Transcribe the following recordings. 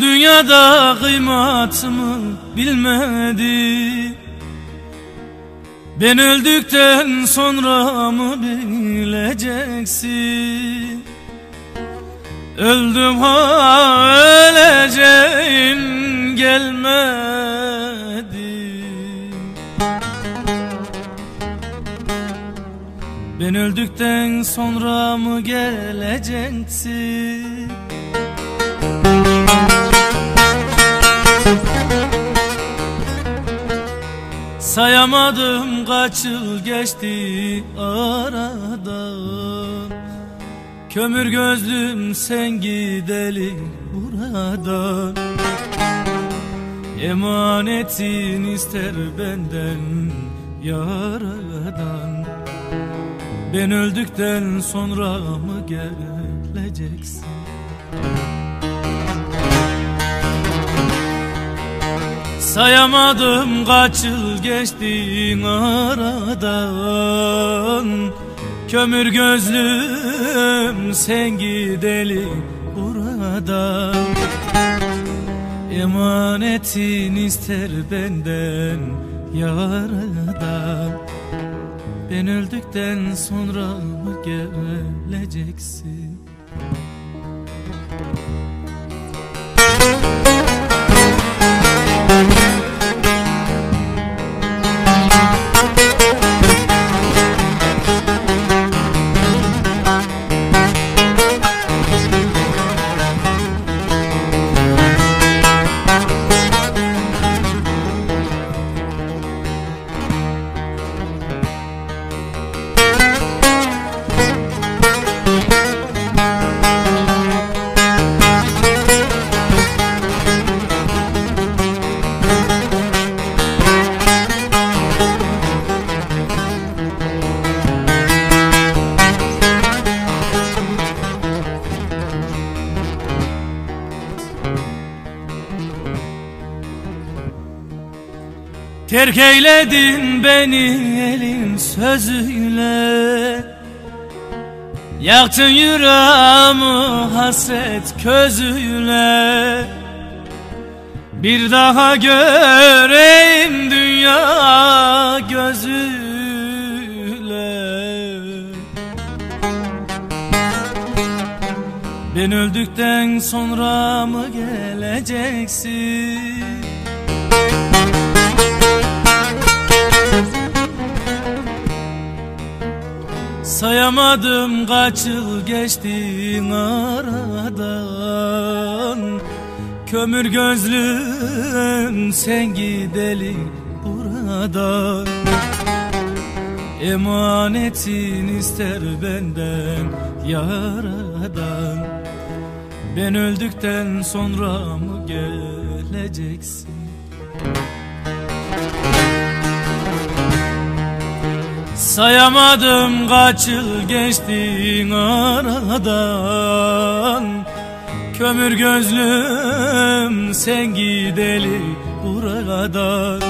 dünyada kıymatımı bilmedi. Ben öldükten sonra mı bileceksin? Öldüm ha öleceğim gelmedi. Ben öldükten sonra mı geleceksin Sayamadım kaç yıl geçti aradan Kömür gözlüm sen gideli buradan Emanetin ister benden yaradan. Ben öldükten sonra mı geleceksin Sayamadım kaç yıl geçti aradan. Kömür gözlüm sen gideli buradan. Emanetin ister benden yaradan Ben öldükten sonra mı geleceksin Terk eyledin beni elin sözüyle. Yaktın yüreğimi hasret közüyle. Bir daha göreyim dünya gözüyle. Ben öldükten sonra mı geleceksin Sayamadım kaç yıl geçti aradan. Kömür gözlüm sen gideli buradan. Emanetin ister benden yaradan. Ben öldükten sonra mı geleceksin Sayamadım kaç yıl geçti aradan. Kömür gözlüm sen gideli buradan.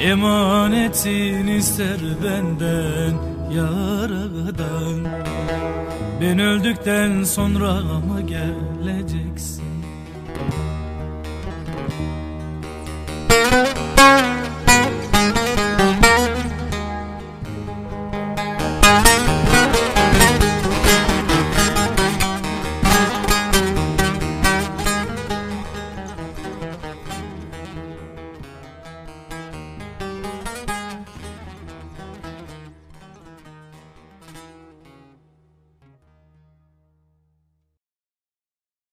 Emanetin ister benden yaradan Ben öldükten sonra mı geleceksin